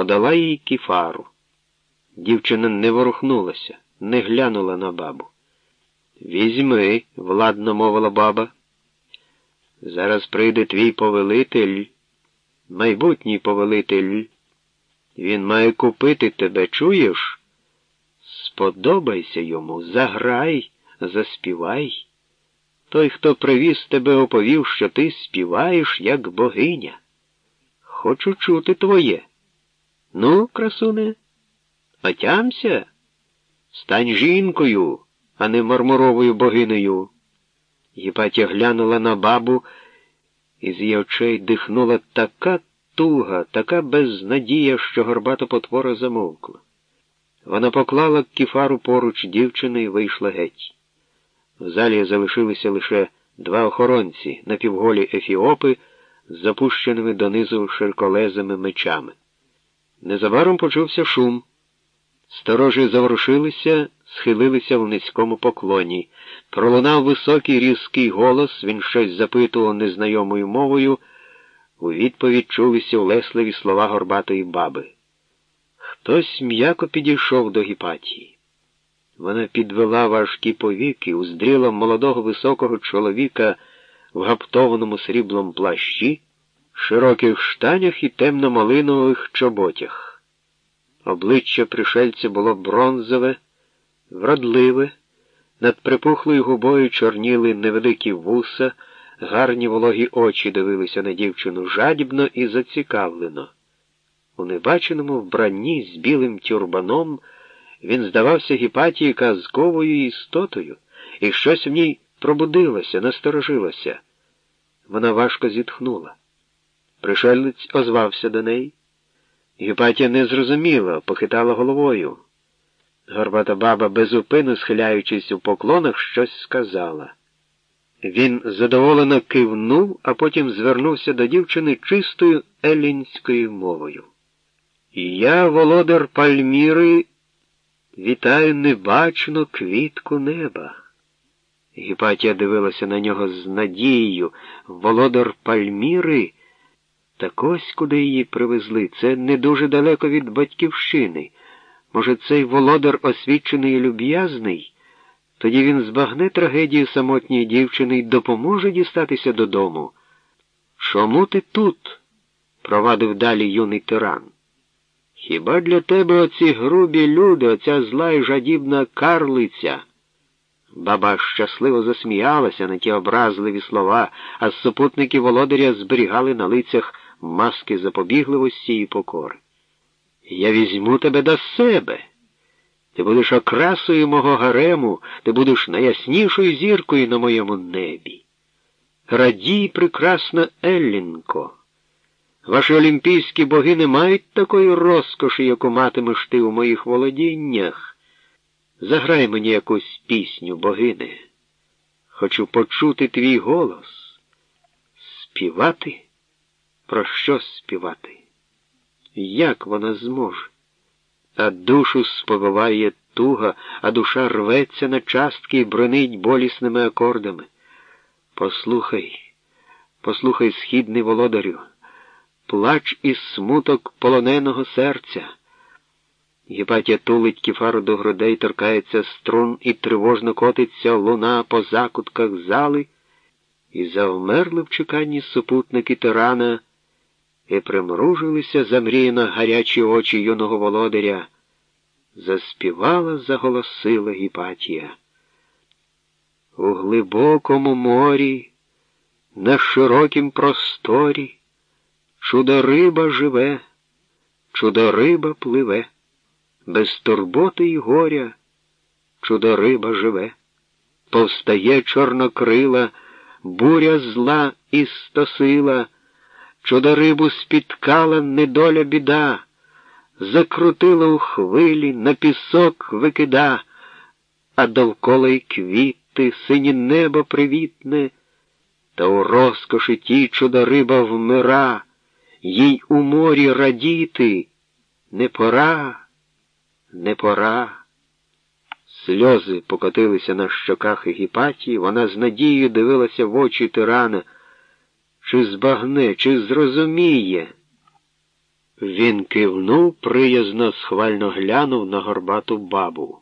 подала їй кіфару. Дівчина не ворухнулася, не глянула на бабу. Візьми, владно мовила баба. Зараз прийде твій повелитель, майбутній повелитель. Він має купити тебе, чуєш? Сподобайся йому, заграй, заспівай. Той, хто привіз тебе, оповів, що ти співаєш, як богиня. Хочу чути твоє. Ну, красуне, отямся, стань жінкою, а не мармуровою богинею. Єпатя глянула на бабу, і з її очей дихнула така туга, така безнадія, що горбата потвора замовкла. Вона поклала кіфару поруч дівчини і вийшла геть. В залі залишилися лише два охоронці, напівголі ефіопи з запущеними донизу ширколезими мечами. Незабаром почувся шум. Сторожі заворушилися, схилилися в низькому поклоні. Пролунав високий різкий голос, він щось запитував незнайомою мовою. У відповідь чулися улесливі слова горбатої баби. Хтось м'яко підійшов до гіпатії. Вона підвела важкі повіки, уздріла молодого високого чоловіка в гаптованому сріблом плащі, широких штанях і темно-малинових чоботях. Обличчя пришельця було бронзове, вродливе, над припухлою губою чорніли невеликі вуса, гарні вологі очі дивилися на дівчину жадібно і зацікавлено. У небаченому вбранні з білим тюрбаном він здавався гіпатії казковою істотою, і щось в ній пробудилося, насторожилося. Вона важко зітхнула. Пришелець озвався до неї. Гіпатія не зрозуміла, похитала головою. Горбата баба, безупину схиляючись у поклонах, щось сказала. Він задоволено кивнув, а потім звернувся до дівчини чистою елінською мовою. Я, володар Пальміри, вітаю небачно квітку неба. Гіпатія дивилася на нього з надією. Володар Пальміри, так ось куди її привезли. Це не дуже далеко від батьківщини. Може, цей володар освічений і люб'язний? Тоді він збагне трагедію самотньої дівчини і допоможе дістатися додому. Чому ти тут? провадив далі юний тиран. Хіба для тебе оці грубі люди, оця зла і жадібна карлиця? Баба щасливо засміялася на ті образливі слова, а супутники володаря зберігали на лицях маски запобігливості і покори. Я візьму тебе до себе. Ти будеш окрасою мого гарему, ти будеш найяснішою зіркою на моєму небі. Радій, прекрасна Еллінко. Ваші олімпійські боги не мають такої розкоші, яку матимеш ти у моїх володіннях. Заграй мені якусь пісню, богине. Хочу почути твій голос. Співати? Про що співати? Як вона зможе? А душу сповиває туга, а душа рветься на частки і бронить болісними акордами. Послухай, послухай, східний володарю плач і смуток полоненого серця. Гіпатія тулить кіфару до грудей, торкається струн і тривожно котиться луна по закутках зали, і завмерли в чеканні супутники тирана, і примружилися замріяно гарячі очі юного володаря. Заспівала, заголосила Гіпатія. У глибокому морі, на широкім просторі. Чудо риба живе, чудо риба пливе, без турботи й горя, чудо риба живе, повстає чорнокрила, буря зла і стосила, чудо рибу спіткала недоля біда, закрутила у хвилі, на пісок викида, а довкола й квіти, сині небо привітне, та у розкоші ті чудо риба вмира їй у морі радіти не пора, не пора. Сльози покотилися на щоках Егіпатії, вона з надією дивилася в очі тирана, чи збагне, чи зрозуміє. Він кивнув, приязно схвально глянув на горбату бабу.